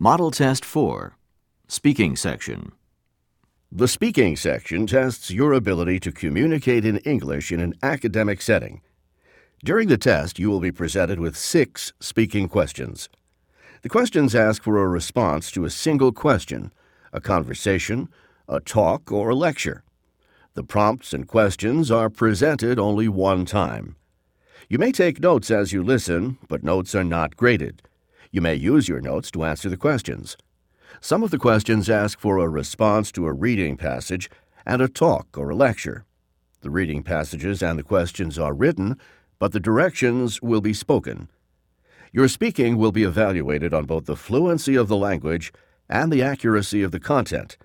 Model Test 4 Speaking Section The speaking section tests your ability to communicate in English in an academic setting. During the test, you will be presented with six speaking questions. The questions ask for a response to a single question, a conversation, a talk, or a lecture. The prompts and questions are presented only one time. You may take notes as you listen, but notes are not graded. You may use your notes to answer the questions. Some of the questions ask for a response to a reading passage and a talk or a lecture. The reading passages and the questions are written, but the directions will be spoken. Your speaking will be evaluated on both the fluency of the language and the accuracy of the content.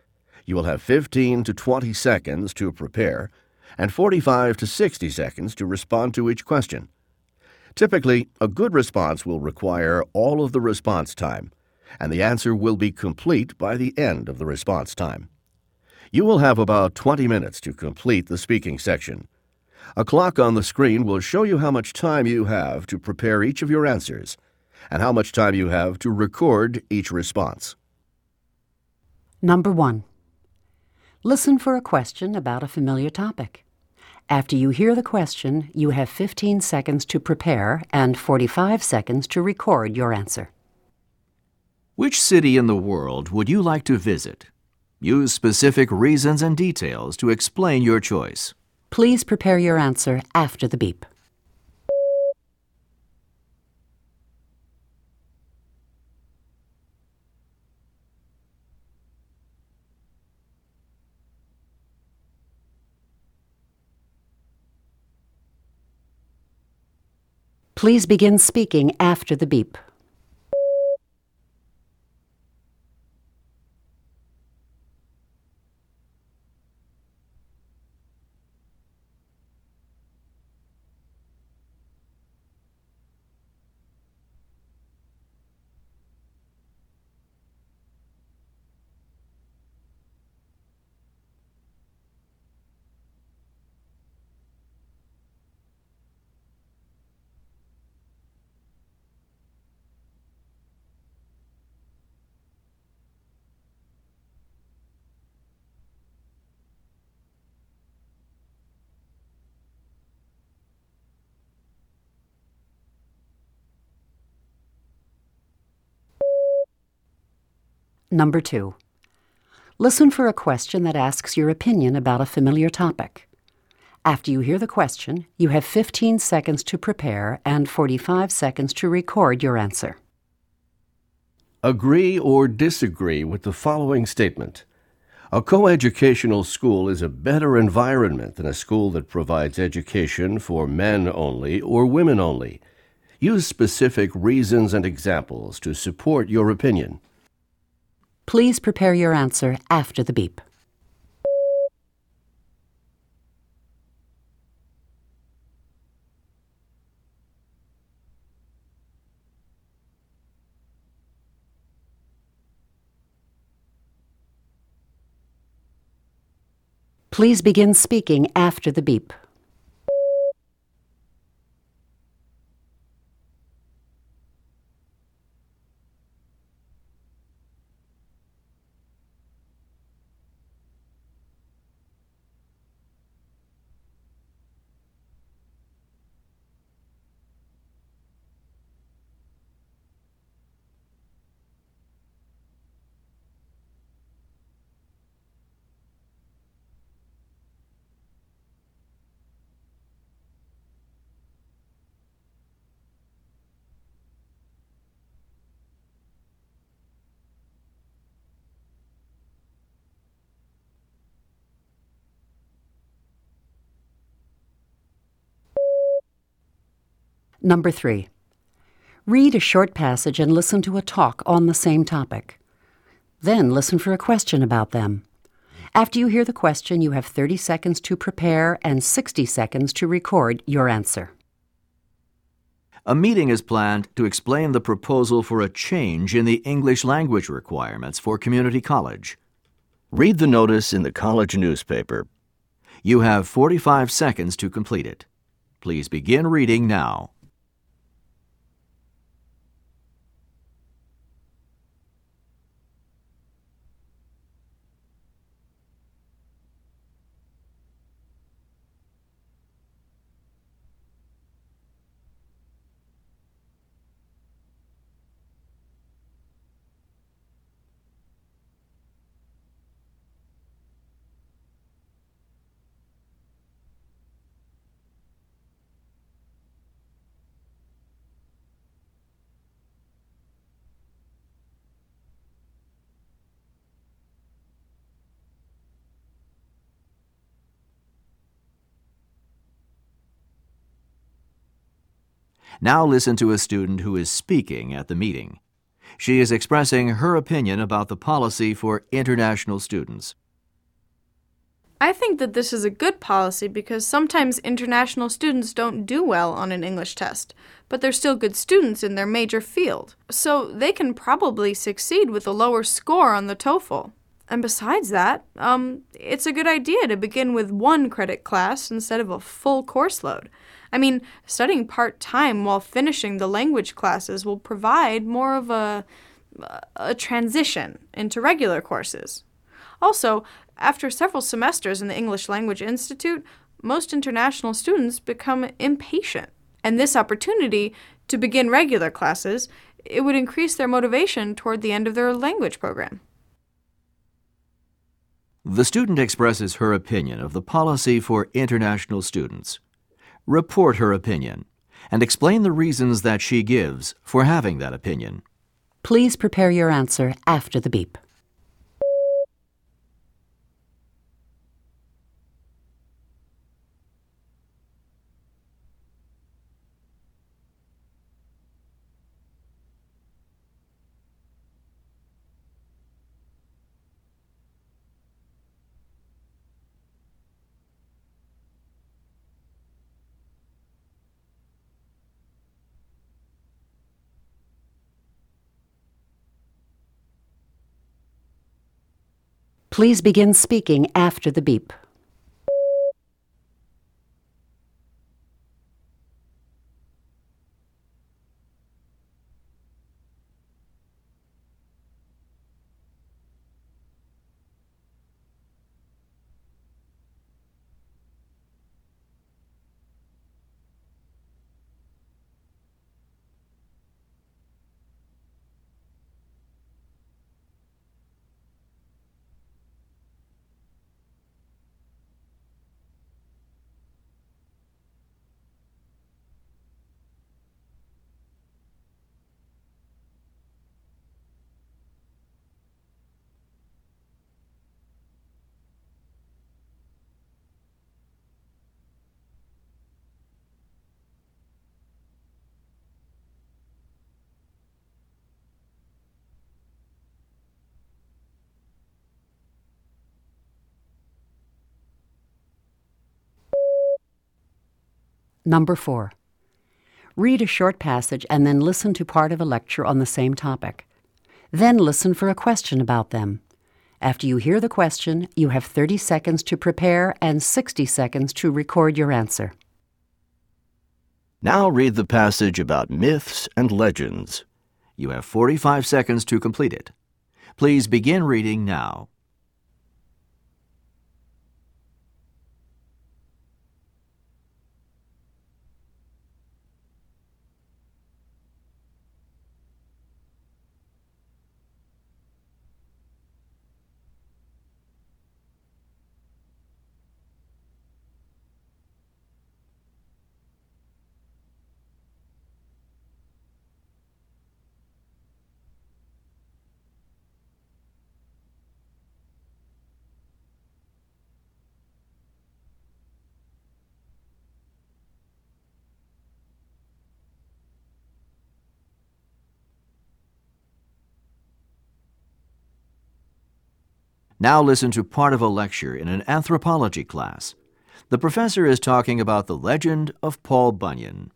You will have 15 to 20 seconds to prepare and 45 to 60 seconds to respond to each question. Typically, a good response will require all of the response time, and the answer will be complete by the end of the response time. You will have about 20 minutes to complete the speaking section. A clock on the screen will show you how much time you have to prepare each of your answers and how much time you have to record each response. Number 1. Listen for a question about a familiar topic. After you hear the question, you have 15 seconds to prepare and 45 seconds to record your answer. Which city in the world would you like to visit? Use specific reasons and details to explain your choice. Please prepare your answer after the beep. Please begin speaking after the beep. Number 2. Listen for a question that asks your opinion about a familiar topic. After you hear the question, you have 15 seconds to prepare and 45 seconds to record your answer. Agree or disagree with the following statement. A coeducational school is a better environment than a school that provides education for men only or women only. Use specific reasons and examples to support your opinion. Please prepare your answer after the beep. Please begin speaking after the beep. Number 3. Read a short passage and listen to a talk on the same topic. Then listen for a question about them. After you hear the question, you have 30 seconds to prepare and 60 seconds to record your answer. A meeting is planned to explain the proposal for a change in the English language requirements for community college. Read the notice in the college newspaper. You have 45 seconds to complete it. Please begin reading now. Now listen to a student who is speaking at the meeting. She is expressing her opinion about the policy for international students. I think that this is a good policy because sometimes international students don't do well on an English test, but they're still good students in their major field, so they can probably succeed with a lower score on the TOEFL. And besides that, um, it's a good idea to begin with one credit class instead of a full course load. I mean, studying part time while finishing the language classes will provide more of a, a transition into regular courses. Also, after several semesters in the English Language Institute, most international students become impatient. And this opportunity to begin regular classes, it would increase their motivation toward the end of their language program. The student expresses her opinion of the policy for international students. Report her opinion and explain the reasons that she gives for having that opinion. Please prepare your answer after the beep. Please begin speaking after the beep. Number four. Read a short passage and then listen to part of a lecture on the same topic. Then listen for a question about them. After you hear the question, you have 30 seconds to prepare and 60 seconds to record your answer. Now read the passage about myths and legends. You have 45 seconds to complete it. Please begin reading now. Now listen to part of a lecture in an anthropology class. The professor is talking about the legend of Paul Bunyan.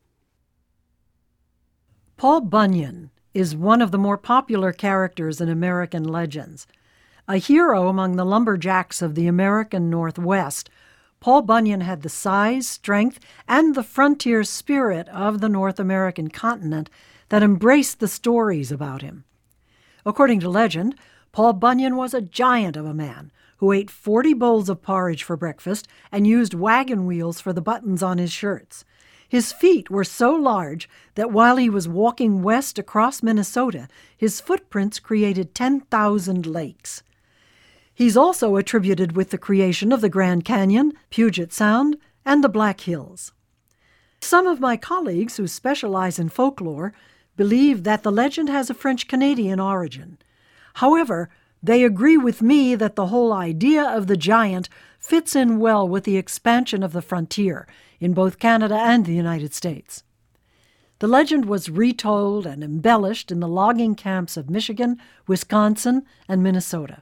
Paul Bunyan is one of the more popular characters in American legends. A hero among the lumberjacks of the American Northwest, Paul Bunyan had the size, strength, and the frontier spirit of the North American continent that embraced the stories about him. According to legend, Paul Bunyan was a giant of a man who ate 40 bowls of porridge for breakfast and used wagon wheels for the buttons on his shirts. His feet were so large that while he was walking west across Minnesota, his footprints created 10,000 lakes. He's also attributed with the creation of the Grand Canyon, Puget Sound, and the Black Hills. Some of my colleagues who specialize in folklore believe that the legend has a French Canadian origin. However, they agree with me that the whole idea of the giant fits in well with the expansion of the frontier in both Canada and the United States. The legend was retold and embellished in the logging camps of Michigan, Wisconsin, and Minnesota.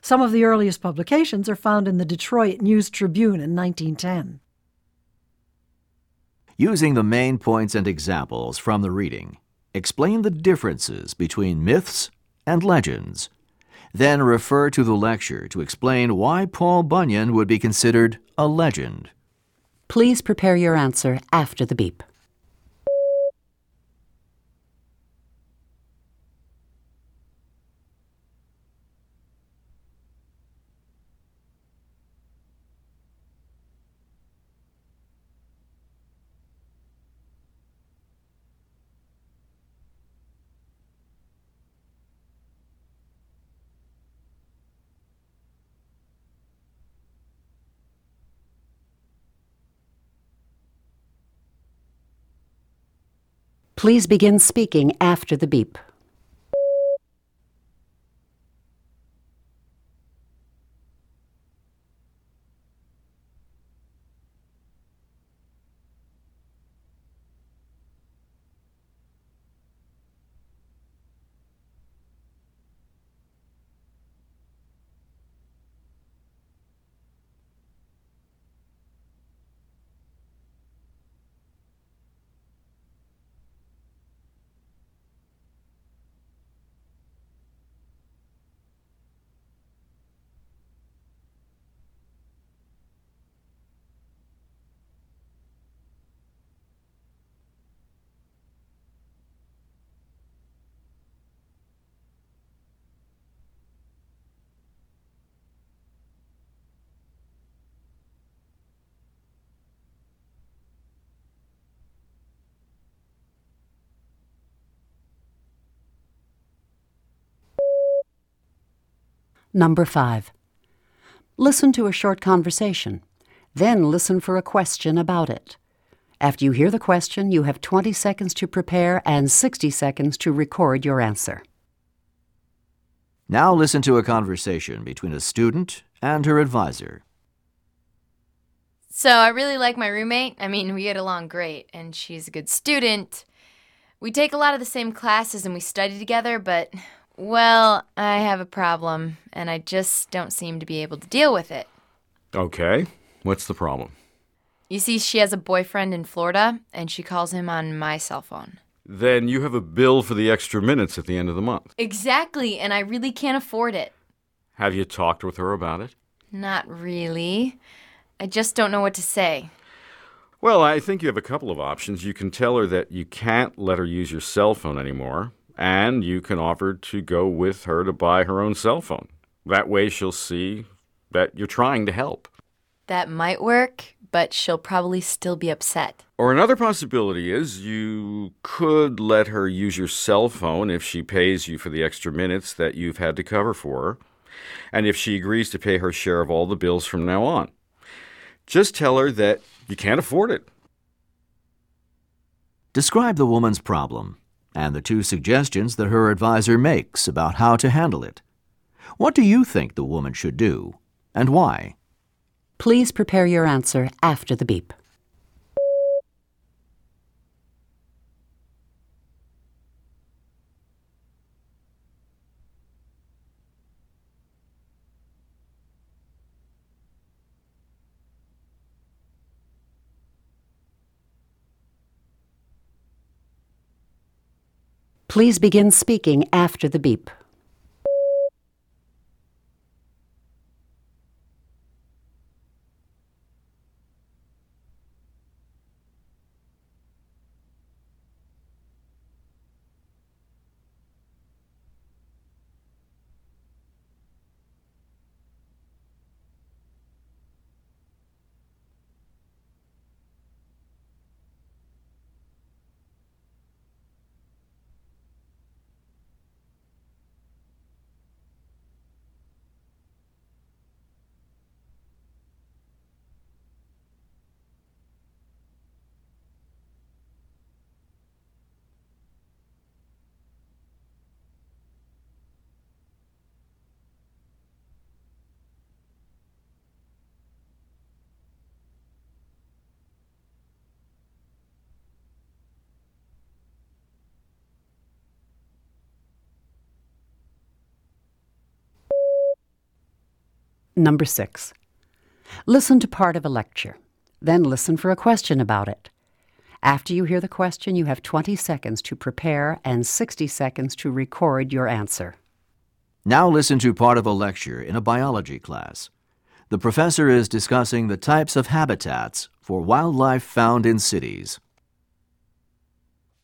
Some of the earliest publications are found in the Detroit News Tribune in 1910. Using the main points and examples from the reading, explain the differences between myths and legends. Then refer to the lecture to explain why Paul Bunyan would be considered a legend. Please prepare your answer after the beep. Please begin speaking after the beep. Number 5. Listen to a short conversation. Then listen for a question about it. After you hear the question, you have 20 seconds to prepare and 60 seconds to record your answer. Now listen to a conversation between a student and her advisor. So I really like my roommate. I mean, we get along great, and she's a good student. We take a lot of the same classes and we study together, but, well, I have a problem, and I just don't seem to be able to deal with it. Okay. What's the problem? You see, she has a boyfriend in Florida, and she calls him on my cell phone. Then you have a bill for the extra minutes at the end of the month. Exactly, and I really can't afford it. Have you talked with her about it? Not really. I just don't know what to say. Well, I think you have a couple of options. You can tell her that you can't let her use your cell phone anymore, and you can offer to go with her to buy her own cell phone. That way she'll see that you're trying to help. That might work, but she'll probably still be upset. Or another possibility is you could let her use your cell phone if she pays you for the extra minutes that you've had to cover for her, and if she agrees to pay her share of all the bills from now on. Just tell her that you can't afford it. Describe the woman's problem and the two suggestions that her advisor makes about how to handle it. What do you think the woman should do, and why? Please prepare your answer after the beep. Please begin speaking after the beep. Number six. Listen to part of a lecture. Then listen for a question about it. After you hear the question, you have 20 seconds to prepare and 60 seconds to record your answer. Now listen to part of a lecture in a biology class. The professor is discussing the types of habitats for wildlife found in cities.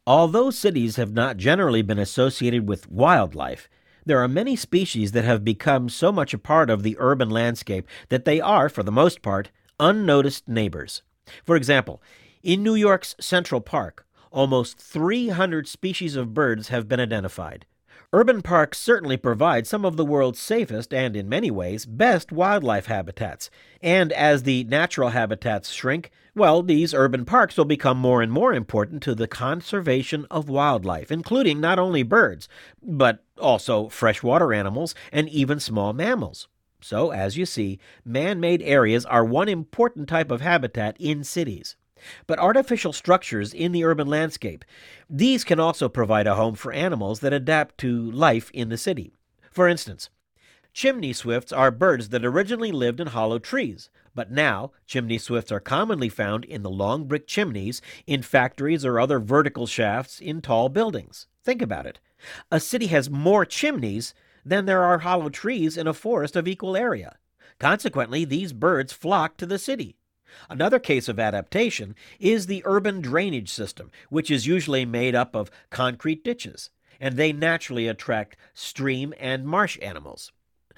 Although cities have not generally been associated with wildlife, there are many species that have become so much a part of the urban landscape that they are, for the most part, unnoticed neighbors. For example, in New York's Central Park, almost 300 species of birds have been identified. Urban parks certainly provide some of the world's safest and, in many ways, best wildlife habitats. And as the natural habitats shrink, well, these urban parks will become more and more important to the conservation of wildlife, including not only birds, but also freshwater animals and even small mammals. So, as you see, man made areas are one important type of habitat in cities. But artificial structures in the urban landscape, these can also provide a home for animals that adapt to life in the city. For instance, chimney swifts are birds that originally lived in hollow trees, but now chimney swifts are commonly found in the long brick chimneys in factories or other vertical shafts in tall buildings. Think about it. A city has more chimneys than there are hollow trees in a forest of equal area. Consequently, these birds flock to the city. Another case of adaptation is the urban drainage system, which is usually made up of concrete ditches, and they naturally attract stream and marsh animals.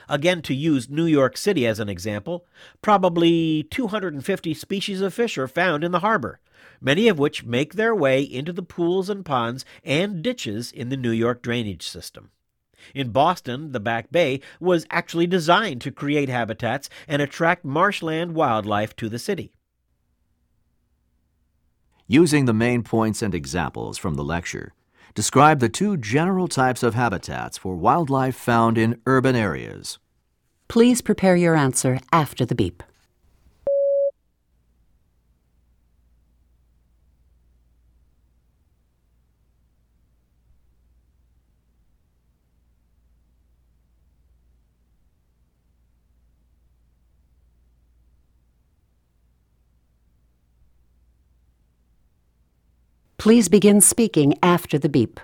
Again, to use New York City as an example, probably 250 species of fish are found in the harbor, many of which make their way into the pools and ponds and ditches in the New York drainage system. In Boston, the Back Bay was actually designed to create habitats and attract marshland wildlife to the city. Using the main points and examples from the lecture, describe the two general types of habitats for wildlife found in urban areas. Please prepare your answer after the beep. Please begin speaking after the beep.